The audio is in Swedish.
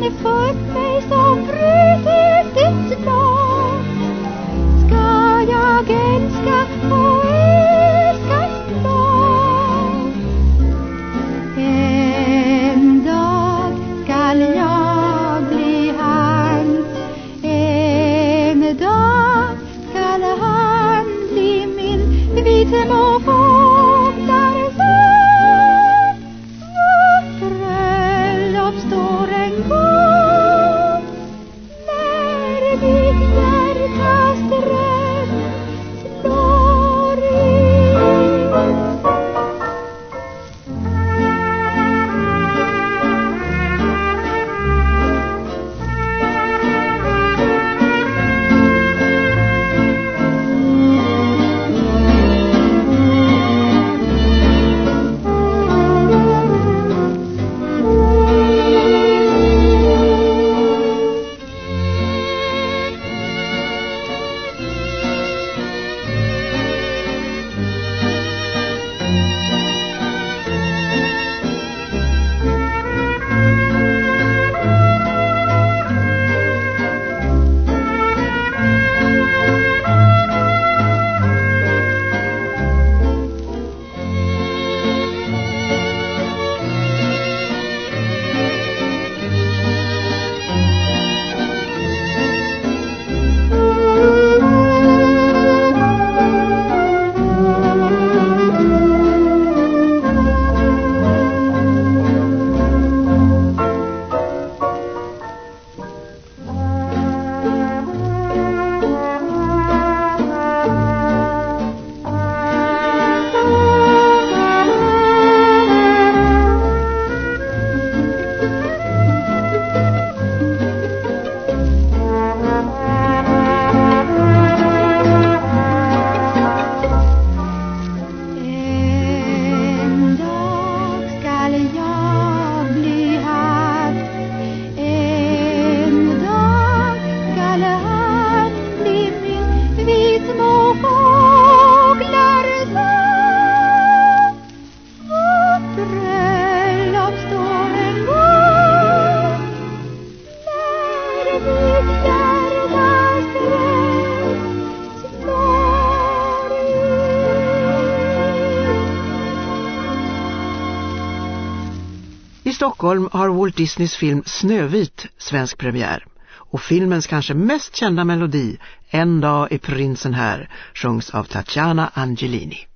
24th I Stockholm har Walt Disneys film Snövit svensk premiär. Och filmens kanske mest kända melodi, En dag är prinsen här, sjungs av Tatjana Angelini.